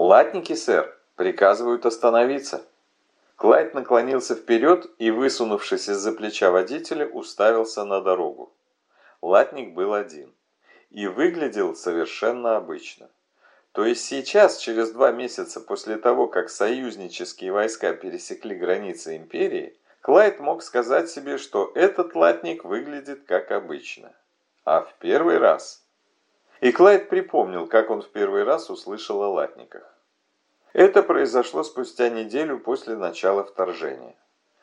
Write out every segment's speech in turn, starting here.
«Латники, сэр, приказывают остановиться». Клайд наклонился вперед и, высунувшись из-за плеча водителя, уставился на дорогу. Латник был один и выглядел совершенно обычно. То есть сейчас, через два месяца после того, как союзнические войска пересекли границы империи, Клайд мог сказать себе, что этот латник выглядит как обычно. А в первый раз... И Клайд припомнил, как он в первый раз услышал о латниках. Это произошло спустя неделю после начала вторжения.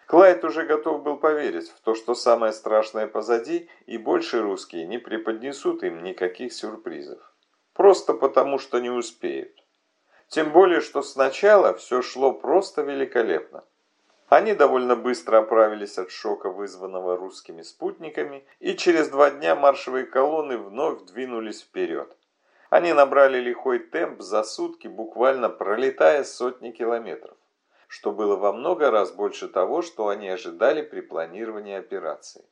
Клайд уже готов был поверить в то, что самое страшное позади, и больше русские не преподнесут им никаких сюрпризов. Просто потому, что не успеют. Тем более, что сначала все шло просто великолепно. Они довольно быстро оправились от шока, вызванного русскими спутниками, и через два дня маршевые колонны вновь двинулись вперед. Они набрали лихой темп за сутки, буквально пролетая сотни километров, что было во много раз больше того, что они ожидали при планировании операции.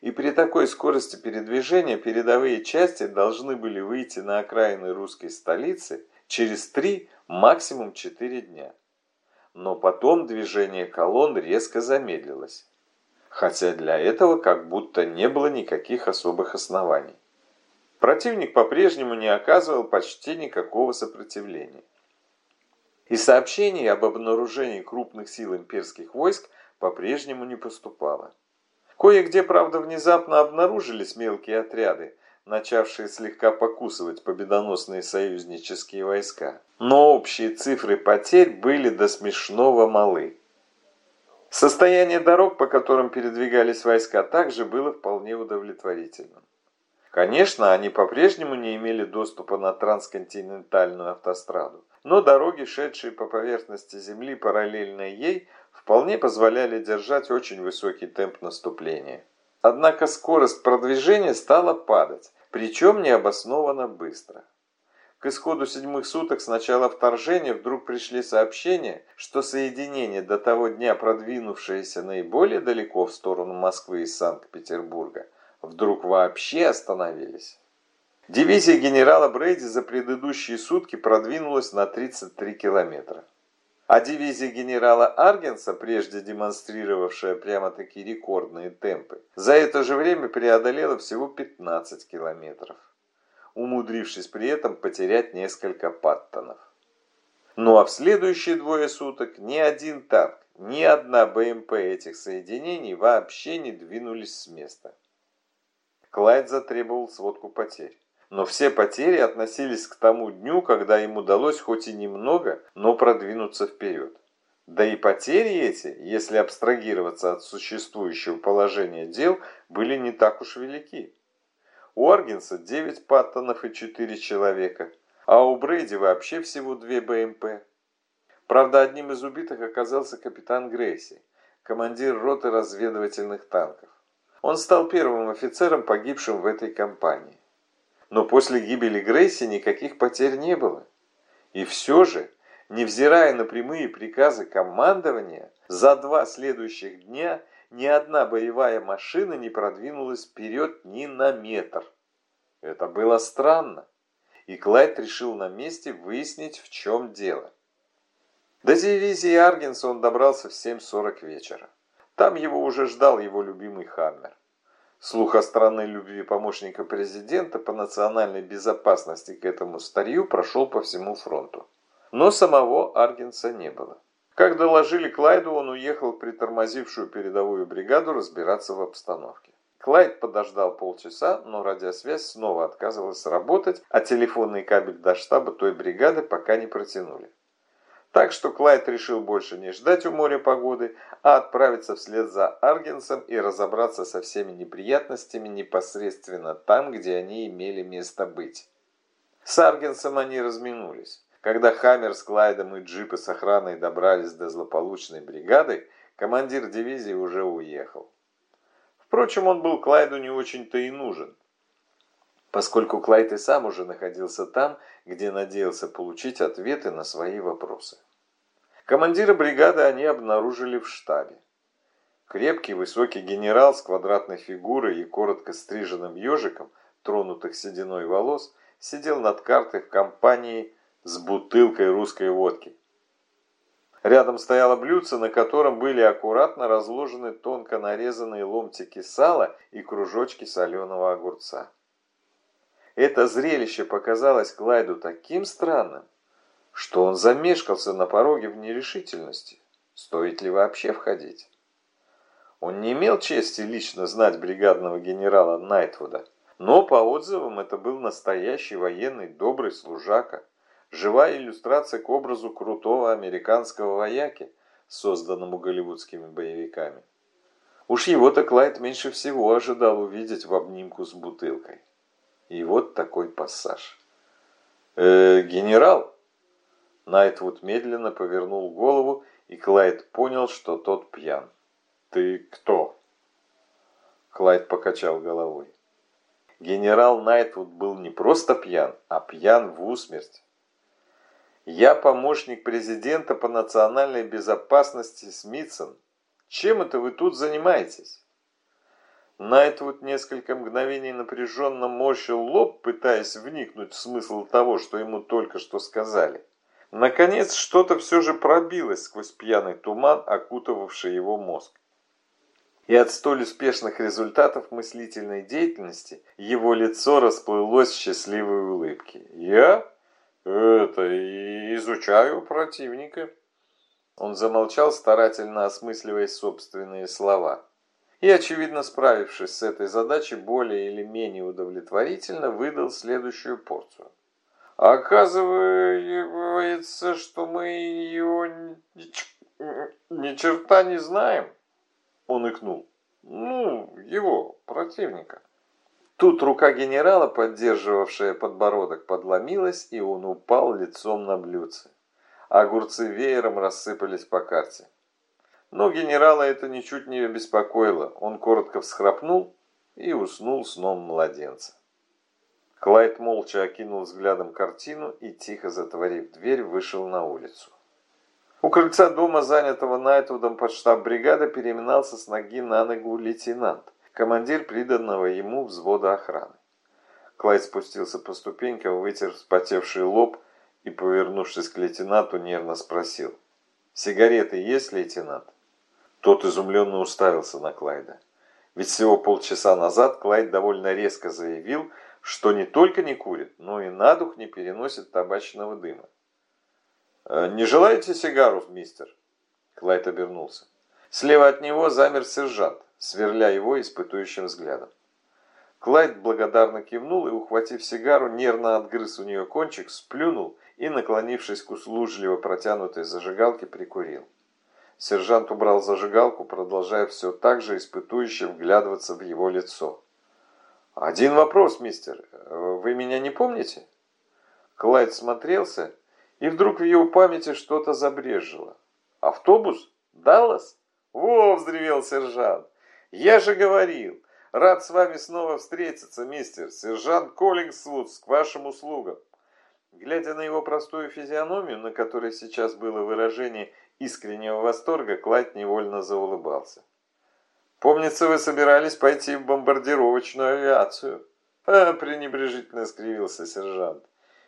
И при такой скорости передвижения передовые части должны были выйти на окраины русской столицы через три, максимум четыре дня. Но потом движение колонн резко замедлилось, хотя для этого как будто не было никаких особых оснований. Противник по-прежнему не оказывал почти никакого сопротивления. И сообщений об обнаружении крупных сил имперских войск по-прежнему не поступало. Кое-где, правда, внезапно обнаружились мелкие отряды, начавшие слегка покусывать победоносные союзнические войска. Но общие цифры потерь были до смешного малы. Состояние дорог, по которым передвигались войска, также было вполне удовлетворительным. Конечно, они по-прежнему не имели доступа на трансконтинентальную автостраду, но дороги, шедшие по поверхности Земли параллельно ей, вполне позволяли держать очень высокий темп наступления. Однако скорость продвижения стала падать, причем необоснованно быстро. К исходу седьмых суток с начала вторжения вдруг пришли сообщения, что соединение до того дня продвинувшееся наиболее далеко в сторону Москвы и Санкт-Петербурга – вдруг вообще остановились. Дивизия генерала Брейди за предыдущие сутки продвинулась на 33 километра. А дивизия генерала Аргенса, прежде демонстрировавшая прямо-таки рекордные темпы, за это же время преодолела всего 15 километров, умудрившись при этом потерять несколько паттонов. Ну а в следующие двое суток ни один танк, ни одна БМП этих соединений вообще не двинулись с места. Клайд затребовал сводку потерь. Но все потери относились к тому дню, когда им удалось хоть и немного, но продвинуться вперед. Да и потери эти, если абстрагироваться от существующего положения дел, были не так уж велики. У Аргенса 9 паттонов и 4 человека, а у Брейди вообще всего 2 БМП. Правда, одним из убитых оказался капитан Грейси, командир роты разведывательных танков. Он стал первым офицером, погибшим в этой кампании. Но после гибели Грейси никаких потерь не было. И все же, невзирая на прямые приказы командования, за два следующих дня ни одна боевая машина не продвинулась вперед ни на метр. Это было странно, и Клайд решил на месте выяснить, в чем дело. До дивизии Аргенса он добрался в 7.40 вечера. Там его уже ждал его любимый Хаммер. Слух о странной любви помощника президента по национальной безопасности к этому старью прошел по всему фронту. Но самого Аргенса не было. Как доложили Клайду, он уехал притормозившую передовую бригаду разбираться в обстановке. Клайд подождал полчаса, но радиосвязь снова отказывалась работать, а телефонный кабель до штаба той бригады пока не протянули. Так что Клайд решил больше не ждать у моря погоды, а отправиться вслед за Аргенсом и разобраться со всеми неприятностями непосредственно там, где они имели место быть. С Аргенсом они разминулись. Когда Хаммер с Клайдом и джипы с охраной добрались до злополучной бригады, командир дивизии уже уехал. Впрочем, он был Клайду не очень-то и нужен, поскольку Клайд и сам уже находился там, где надеялся получить ответы на свои вопросы. Командира бригады они обнаружили в штабе. Крепкий высокий генерал с квадратной фигурой и коротко стриженным ежиком, тронутых сединой волос, сидел над картой в компании с бутылкой русской водки. Рядом стояло блюдце, на котором были аккуратно разложены тонко нарезанные ломтики сала и кружочки соленого огурца. Это зрелище показалось Клайду таким странным, что он замешкался на пороге в нерешительности. Стоит ли вообще входить? Он не имел чести лично знать бригадного генерала Найтвуда, но по отзывам это был настоящий военный добрый служака, живая иллюстрация к образу крутого американского вояки, созданному голливудскими боевиками. Уж его-то Клайд меньше всего ожидал увидеть в обнимку с бутылкой. И вот такой пассаж. «Э, «Генерал?» Найтвуд медленно повернул голову, и Клайд понял, что тот пьян. «Ты кто?» Клайд покачал головой. Генерал Найтвуд был не просто пьян, а пьян в усмерть. «Я помощник президента по национальной безопасности Смитсон. Чем это вы тут занимаетесь?» Найтвуд несколько мгновений напряженно морщил лоб, пытаясь вникнуть в смысл того, что ему только что сказали. Наконец, что-то все же пробилось сквозь пьяный туман, окутывавший его мозг. И от столь успешных результатов мыслительной деятельности его лицо расплылось в счастливой улыбке. «Я? Это, изучаю противника». Он замолчал, старательно осмысливая собственные слова. И, очевидно, справившись с этой задачей более или менее удовлетворительно, выдал следующую порцию. Оказывается, что мы ее ни, ни черта не знаем. Он икнул. Ну, его, противника. Тут рука генерала, поддерживавшая подбородок, подломилась, и он упал лицом на блюдце. Огурцы веером рассыпались по карте. Но генерала это ничуть не беспокоило. Он коротко всхрапнул и уснул сном младенца. Клайд молча окинул взглядом картину и, тихо затворив дверь, вышел на улицу. У крыльца дома, занятого Найтвудом под штаб бригады, переминался с ноги на ногу лейтенант, командир приданного ему взвода охраны. Клайд спустился по ступенькам, вытер вспотевший лоб и, повернувшись к лейтенанту, нервно спросил. «Сигареты есть, лейтенант?» Тот изумленно уставился на Клайда. Ведь всего полчаса назад Клайд довольно резко заявил, что не только не курит, но и на дух не переносит табачного дыма. «Э, «Не желаете сигару, мистер?» Клайд обернулся. Слева от него замер сержант, сверля его испытующим взглядом. Клайд благодарно кивнул и, ухватив сигару, нервно отгрыз у нее кончик, сплюнул и, наклонившись к услужливо протянутой зажигалке, прикурил. Сержант убрал зажигалку, продолжая все так же испытующе вглядываться в его лицо. «Один вопрос, мистер. Вы меня не помните?» Клайд смотрелся, и вдруг в его памяти что-то забрежило. «Автобус? Даллас?» «Во!» – взревел сержант. «Я же говорил! Рад с вами снова встретиться, мистер. Сержант Коллингсвуд к вашим услугам!» Глядя на его простую физиономию, на которой сейчас было выражение искреннего восторга, Клайд невольно заулыбался. Помнится, вы собирались пойти в бомбардировочную авиацию. А, пренебрежительно скривился сержант.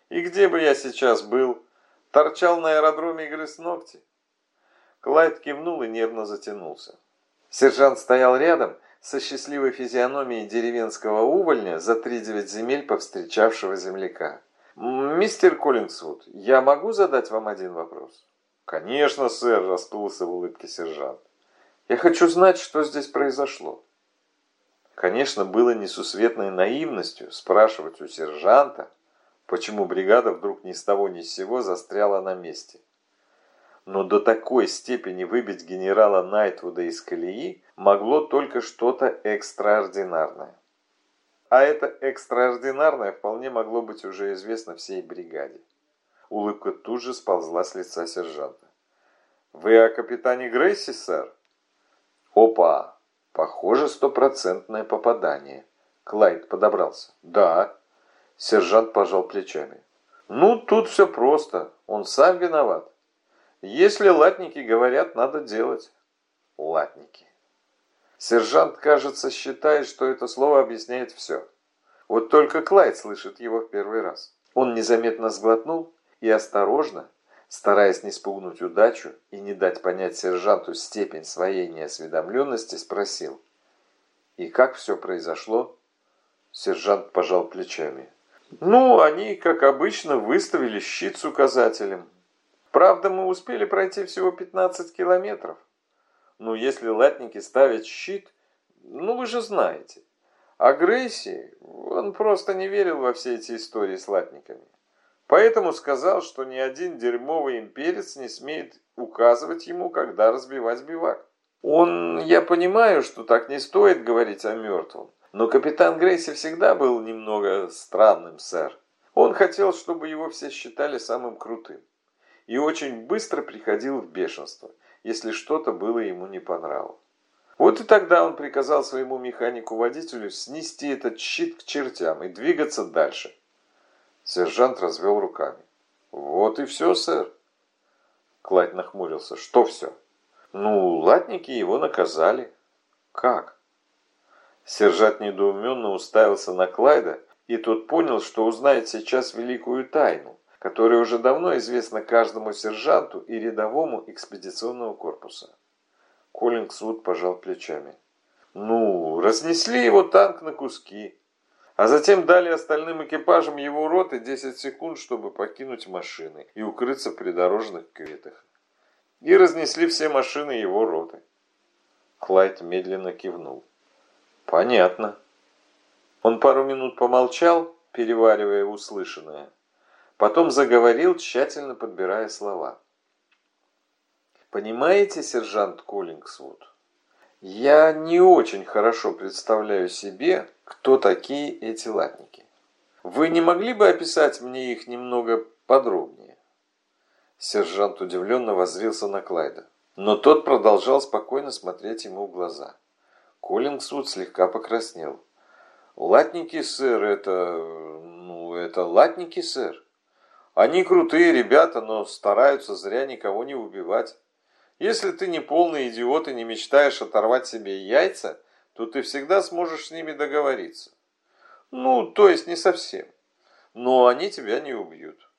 И где бы я сейчас был? Торчал на аэродроме и грыз ногти. Клайд кивнул и нервно затянулся. Сержант стоял рядом со счастливой физиономией деревенского увольня за три девять земель повстречавшего земляка. «Мистер Коллинсвуд, я могу задать вам один вопрос?» «Конечно, сэр», – расплылся в улыбке сержант. Я хочу знать, что здесь произошло. Конечно, было несусветной наивностью спрашивать у сержанта, почему бригада вдруг ни с того ни с сего застряла на месте. Но до такой степени выбить генерала Найтвуда из колеи могло только что-то экстраординарное. А это экстраординарное вполне могло быть уже известно всей бригаде. Улыбка тут же сползла с лица сержанта. «Вы о капитане Грейси, сэр?» Опа! Похоже, стопроцентное попадание. Клайд подобрался. Да. Сержант пожал плечами. Ну, тут все просто. Он сам виноват. Если латники говорят, надо делать. Латники. Сержант, кажется, считает, что это слово объясняет все. Вот только Клайд слышит его в первый раз. Он незаметно сглотнул и осторожно, стараясь не спугнуть удачу и не дать понять сержанту степень своей неосведомленности, спросил. «И как все произошло?» Сержант пожал плечами. «Ну, они, как обычно, выставили щит с указателем. Правда, мы успели пройти всего 15 километров. Но если латники ставят щит, ну вы же знаете. А Грейси, он просто не верил во все эти истории с латниками. Поэтому сказал, что ни один дерьмовый имперец не смеет указывать ему, когда разбивать бивак. Он, я понимаю, что так не стоит говорить о мертвом, но капитан Грейси всегда был немного странным, сэр. Он хотел, чтобы его все считали самым крутым. И очень быстро приходил в бешенство, если что-то было ему не по нраву. Вот и тогда он приказал своему механику-водителю снести этот щит к чертям и двигаться дальше. Сержант развел руками. «Вот и все, сэр». Клайд нахмурился. «Что все?» «Ну, латники его наказали». «Как?» Сержант недоуменно уставился на Клайда, и тот понял, что узнает сейчас великую тайну, которая уже давно известна каждому сержанту и рядовому экспедиционного корпуса. Коллингсвуд пожал плечами. «Ну, разнесли его танк на куски а затем дали остальным экипажам его роты 10 секунд, чтобы покинуть машины и укрыться в придорожных кветах. И разнесли все машины его роты. Клайд медленно кивнул. Понятно. Он пару минут помолчал, переваривая услышанное. Потом заговорил, тщательно подбирая слова. «Понимаете, сержант Коллингсвуд, я не очень хорошо представляю себе, кто такие эти латники. Вы не могли бы описать мне их немного подробнее? Сержант удивленно воззрился на Клайда, но тот продолжал спокойно смотреть ему в глаза. Коллингсвуд слегка покраснел. «Латники, сэр, это... ну, это латники, сэр. Они крутые ребята, но стараются зря никого не убивать. Если ты не полный идиот и не мечтаешь оторвать себе яйца, то ты всегда сможешь с ними договориться. Ну, то есть не совсем. Но они тебя не убьют.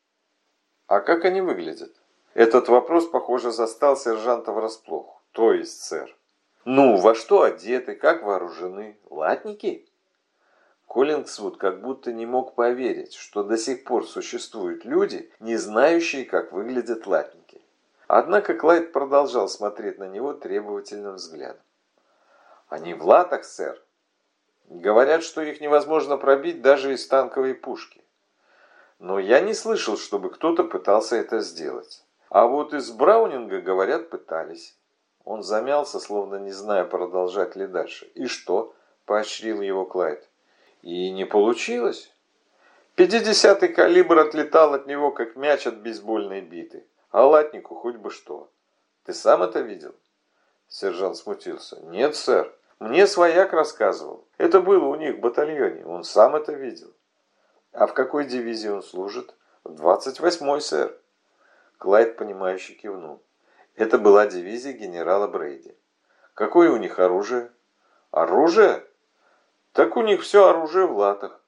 А как они выглядят? Этот вопрос, похоже, застал сержанта врасплох. То есть, сэр. Ну, во что одеты, как вооружены? Латники? Коллингсвуд как будто не мог поверить, что до сих пор существуют люди, не знающие, как выглядят латники. Однако Клайд продолжал смотреть на него требовательным взглядом. «Они в латах, сэр. Говорят, что их невозможно пробить даже из танковой пушки. Но я не слышал, чтобы кто-то пытался это сделать. А вот из Браунинга, говорят, пытались». Он замялся, словно не зная, продолжать ли дальше. «И что?» – поощрил его Клайд. «И не получилось?» Пятидесятый калибр отлетал от него, как мяч от бейсбольной биты. А латнику хоть бы что. Ты сам это видел? Сержант смутился. Нет, сэр. Мне свояк рассказывал. Это было у них в батальоне. Он сам это видел. А в какой дивизии он служит? В 28-й, сэр. Клайд, понимающе кивнул. Это была дивизия генерала Брейди. Какое у них оружие? Оружие? Так у них все оружие в латах.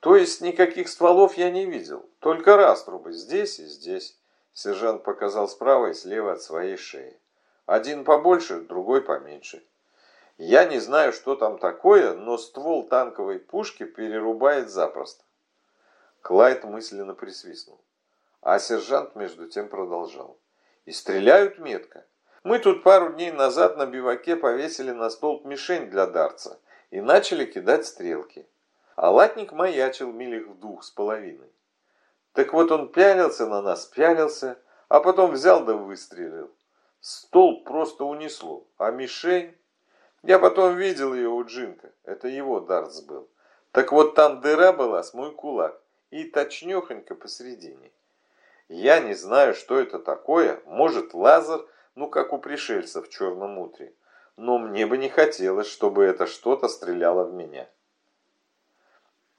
То есть никаких стволов я не видел. Только раструбы здесь и здесь. Сержант показал справа и слева от своей шеи. Один побольше, другой поменьше. Я не знаю, что там такое, но ствол танковой пушки перерубает запросто. Клайд мысленно присвистнул. А сержант между тем продолжал. И стреляют метко. Мы тут пару дней назад на биваке повесили на столб мишень для дарца и начали кидать стрелки. А латник маячил милях в двух с половиной. Так вот он пялился на нас, пялился, а потом взял да выстрелил. Стол просто унесло, а мишень... Я потом видел ее у Джинка, это его дартс был. Так вот там дыра была с мой кулак и точнёхонько посередине. Я не знаю, что это такое, может лазер, ну как у пришельцев в черном утре. Но мне бы не хотелось, чтобы это что-то стреляло в меня.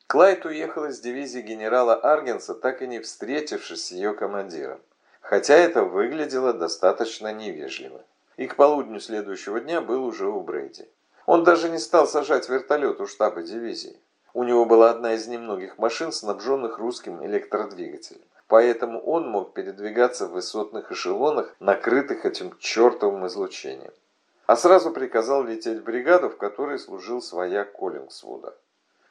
Клайд уехал из дивизии генерала Аргенса, так и не встретившись с ее командиром. Хотя это выглядело достаточно невежливо. И к полудню следующего дня был уже у Брейди. Он даже не стал сажать вертолет у штаба дивизии. У него была одна из немногих машин, снабженных русским электродвигателем. поэтому он мог передвигаться в высотных эшелонах, накрытых этим чертовым излучением. А сразу приказал лететь в бригаду, в которой служил свояк Коллингсвуда.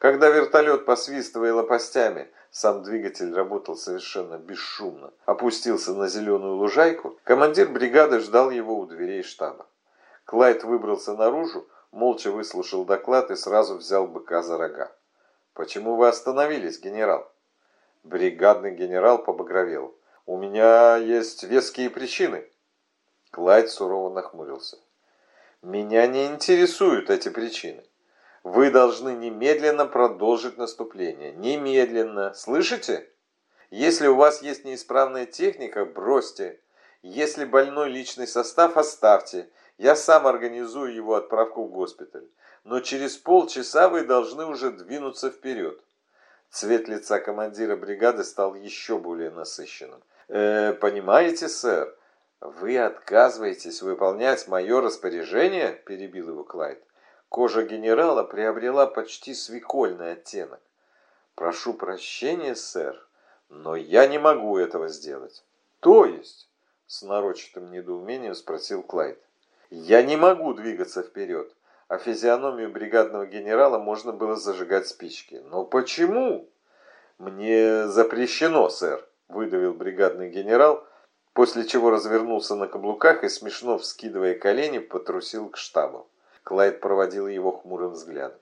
Когда вертолет, посвистывая лопастями, сам двигатель работал совершенно бесшумно, опустился на зеленую лужайку, командир бригады ждал его у дверей штаба. Клайд выбрался наружу, молча выслушал доклад и сразу взял быка за рога. «Почему вы остановились, генерал?» Бригадный генерал побагровел. «У меня есть веские причины». Клайд сурово нахмурился. «Меня не интересуют эти причины. Вы должны немедленно продолжить наступление. Немедленно. Слышите? Если у вас есть неисправная техника, бросьте. Если больной личный состав, оставьте. Я сам организую его отправку в госпиталь. Но через полчаса вы должны уже двинуться вперед. Цвет лица командира бригады стал еще более насыщенным. «Э, «Понимаете, сэр, вы отказываетесь выполнять мое распоряжение?» – перебил его Клайд. Кожа генерала приобрела почти свекольный оттенок. «Прошу прощения, сэр, но я не могу этого сделать». «То есть?» – с нарочатым недоумением спросил Клайд. Я не могу двигаться вперед, а физиономию бригадного генерала можно было зажигать спички. Но почему? Мне запрещено, сэр, выдавил бригадный генерал, после чего развернулся на каблуках и, смешно вскидывая колени, потрусил к штабу. Клайд проводил его хмурым взглядом.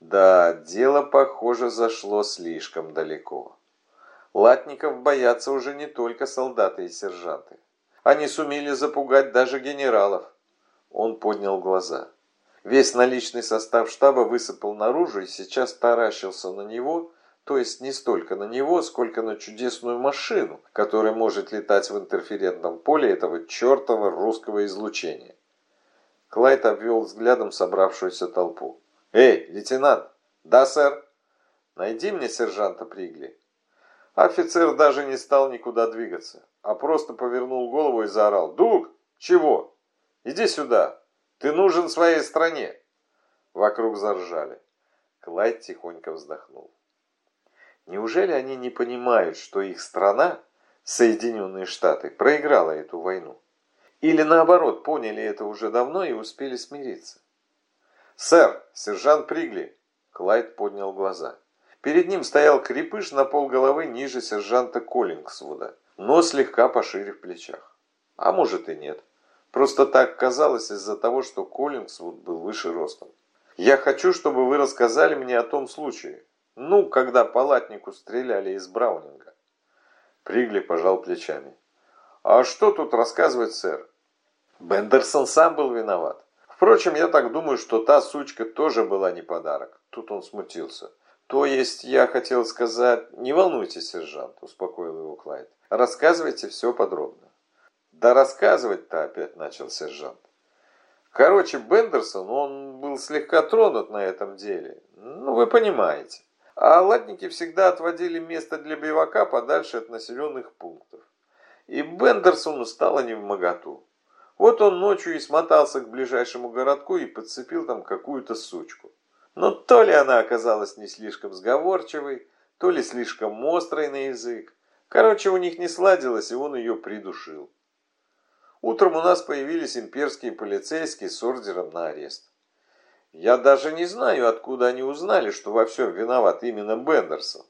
Да, дело, похоже, зашло слишком далеко. Латников боятся уже не только солдаты и сержанты. Они сумели запугать даже генералов. Он поднял глаза. Весь наличный состав штаба высыпал наружу и сейчас таращился на него, то есть не столько на него, сколько на чудесную машину, которая может летать в интерферентном поле этого чертова русского излучения. Клайд обвел взглядом собравшуюся толпу. «Эй, лейтенант!» «Да, сэр!» «Найди мне сержанта Пригли». Офицер даже не стал никуда двигаться, а просто повернул голову и заорал. «Дуг! Чего?» Иди сюда! Ты нужен своей стране!» Вокруг заржали. Клайд тихонько вздохнул. Неужели они не понимают, что их страна, Соединенные Штаты, проиграла эту войну? Или наоборот, поняли это уже давно и успели смириться? «Сэр, сержант Пригли!» Клайд поднял глаза. Перед ним стоял крепыш на полголовы ниже сержанта Коллингсвуда, но слегка пошире в плечах. А может и нет. Просто так казалось из-за того, что Коллинсвуд был выше ростом. Я хочу, чтобы вы рассказали мне о том случае. Ну, когда палатнику стреляли из Браунинга. Пригли пожал плечами. А что тут рассказывать, сэр? Бендерсон сам был виноват. Впрочем, я так думаю, что та сучка тоже была не подарок. Тут он смутился. То есть, я хотел сказать... Не волнуйтесь, сержант, успокоил его Клайд. Рассказывайте все подробно. Да рассказывать-то опять начал сержант. Короче, Бендерсон, он был слегка тронут на этом деле. Ну, вы понимаете. А латники всегда отводили место для бивака подальше от населенных пунктов. И Бендерсону стало не в моготу. Вот он ночью и смотался к ближайшему городку и подцепил там какую-то сучку. Но то ли она оказалась не слишком сговорчивой, то ли слишком острой на язык. Короче, у них не сладилось, и он ее придушил. Утром у нас появились имперские полицейские с ордером на арест. Я даже не знаю, откуда они узнали, что во всем виноват именно Бендерсон.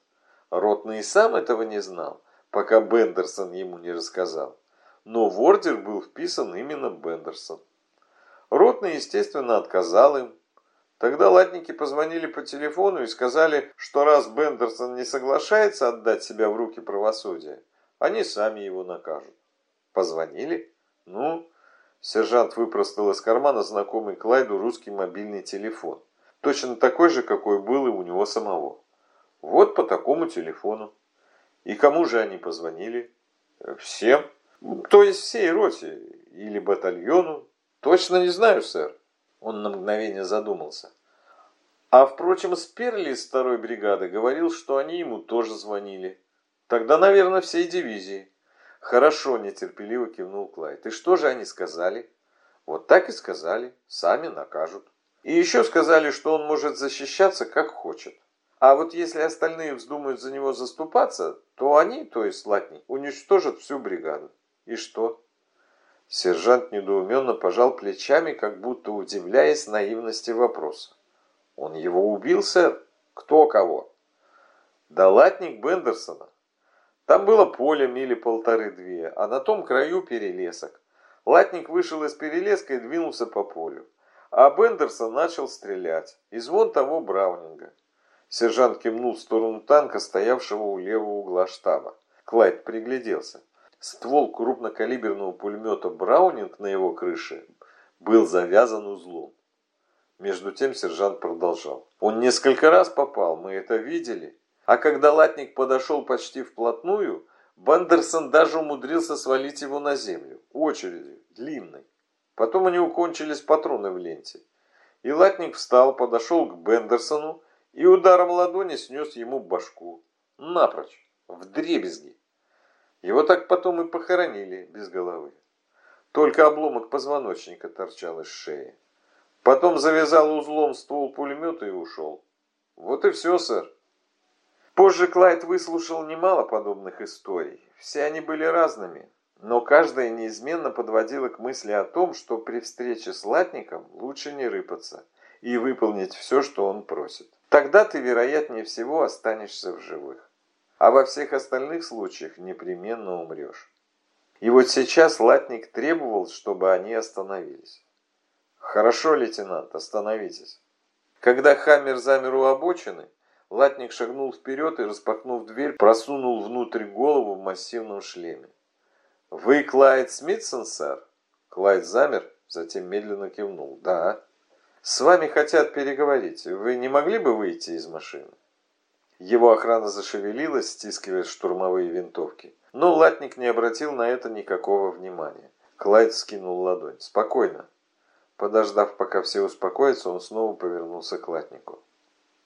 Ротный сам этого не знал, пока Бендерсон ему не рассказал. Но в ордер был вписан именно Бендерсон. Ротный, естественно, отказал им. Тогда латники позвонили по телефону и сказали, что раз Бендерсон не соглашается отдать себя в руки правосудия, они сами его накажут. Позвонили? «Ну?» Сержант выпростал из кармана знакомый Клайду русский мобильный телефон. Точно такой же, какой был и у него самого. Вот по такому телефону. И кому же они позвонили? Всем. То есть всей роте или батальону. Точно не знаю, сэр. Он на мгновение задумался. А впрочем, Сперли из второй бригады говорил, что они ему тоже звонили. Тогда, наверное, всей дивизии. «Хорошо», – нетерпеливо кивнул Клайд. «И что же они сказали?» «Вот так и сказали. Сами накажут». И еще сказали, что он может защищаться как хочет. А вот если остальные вздумают за него заступаться, то они, то есть Латник, уничтожат всю бригаду. И что? Сержант недоуменно пожал плечами, как будто удивляясь наивности вопроса. Он его убил, сэр? Кто кого? Да латник Бендерсона. Там было поле мили полторы-две, а на том краю перелесок. Латник вышел из перелеска и двинулся по полю. А Бендерсон начал стрелять. Из вон того Браунинга. Сержант кивнул в сторону танка, стоявшего у левого угла штаба. Клайд пригляделся. Ствол крупнокалиберного пулемета «Браунинг» на его крыше был завязан узлом. Между тем сержант продолжал. Он несколько раз попал, мы это видели. А когда латник подошел почти вплотную, Бандерсон даже умудрился свалить его на землю. Очередью, длинной. Потом у него кончились патроны в ленте. И латник встал, подошел к Бендерсону и ударом ладони снес ему башку. Напрочь, в дребезги. Его так потом и похоронили без головы. Только обломок позвоночника торчал из шеи. Потом завязал узлом ствол пулемета и ушел. Вот и все, сэр. Позже Клайд выслушал немало подобных историй. Все они были разными, но каждая неизменно подводила к мысли о том, что при встрече с латником лучше не рыпаться и выполнить все, что он просит. Тогда ты, вероятнее всего, останешься в живых а во всех остальных случаях непременно умрешь. И вот сейчас латник требовал, чтобы они остановились. «Хорошо, лейтенант, остановитесь». Когда Хаммер замер у обочины, латник шагнул вперед и, распахнув дверь, просунул внутрь голову в массивном шлеме. «Вы Клайд Смитсон, сэр?» Клайд замер, затем медленно кивнул. «Да». «С вами хотят переговорить. Вы не могли бы выйти из машины?» Его охрана зашевелилась, стискивая штурмовые винтовки. Но латник не обратил на это никакого внимания. Клайд скинул ладонь. «Спокойно». Подождав, пока все успокоятся, он снова повернулся к латнику.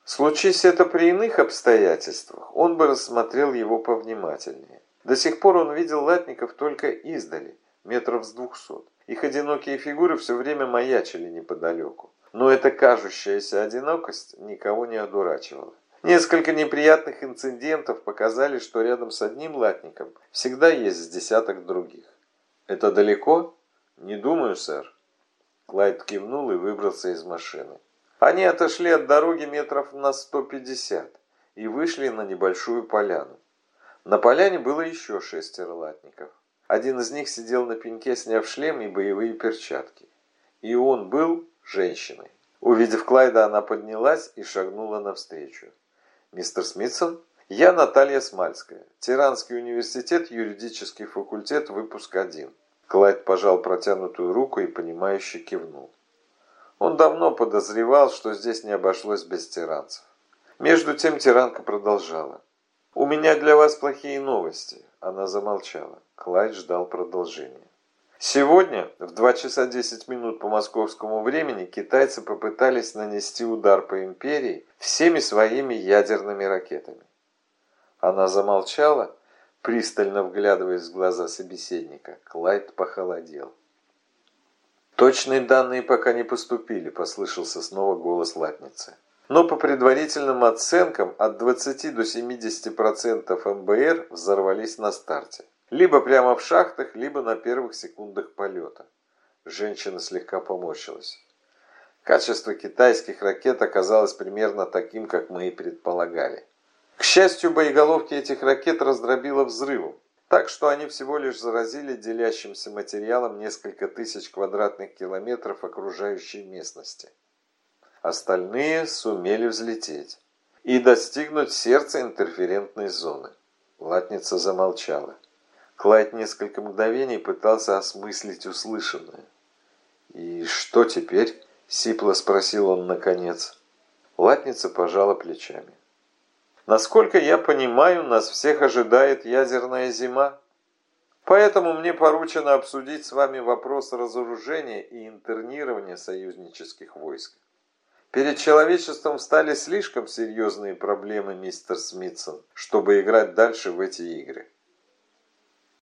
Случись это при иных обстоятельствах, он бы рассмотрел его повнимательнее. До сих пор он видел латников только издали, метров с двухсот. Их одинокие фигуры все время маячили неподалеку. Но эта кажущаяся одинокость никого не одурачивала. Несколько неприятных инцидентов показали, что рядом с одним латником всегда есть десяток других. «Это далеко?» «Не думаю, сэр». Клайд кивнул и выбрался из машины. Они отошли от дороги метров на 150 и вышли на небольшую поляну. На поляне было еще шестеро латников. Один из них сидел на пеньке, сняв шлем и боевые перчатки. И он был женщиной. Увидев Клайда, она поднялась и шагнула навстречу. Мистер Смитсон? Я Наталья Смальская. Тиранский университет, юридический факультет, выпуск 1. Клайд пожал протянутую руку и понимающе кивнул. Он давно подозревал, что здесь не обошлось без тиранцев. Между тем тиранка продолжала. «У меня для вас плохие новости». Она замолчала. Клайд ждал продолжения. Сегодня в 2 часа 10 минут по московскому времени китайцы попытались нанести удар по империи всеми своими ядерными ракетами. Она замолчала, пристально вглядываясь в глаза собеседника. Клайд похолодел. «Точные данные пока не поступили», – послышался снова голос латницы. Но по предварительным оценкам от 20 до 70% МБР взорвались на старте. Либо прямо в шахтах, либо на первых секундах полета. Женщина слегка поморщилась. Качество китайских ракет оказалось примерно таким, как мы и предполагали. К счастью, боеголовки этих ракет раздробило взрывом, так что они всего лишь заразили делящимся материалом несколько тысяч квадратных километров окружающей местности. Остальные сумели взлететь и достигнуть сердца интерферентной зоны. Латница замолчала. Клайд несколько мгновений пытался осмыслить услышанное. «И что теперь?» – сипло спросил он наконец. Латница пожала плечами. «Насколько я понимаю, нас всех ожидает ядерная зима. Поэтому мне поручено обсудить с вами вопрос разоружения и интернирования союзнических войск. Перед человечеством стали слишком серьезные проблемы, мистер Смитсон, чтобы играть дальше в эти игры.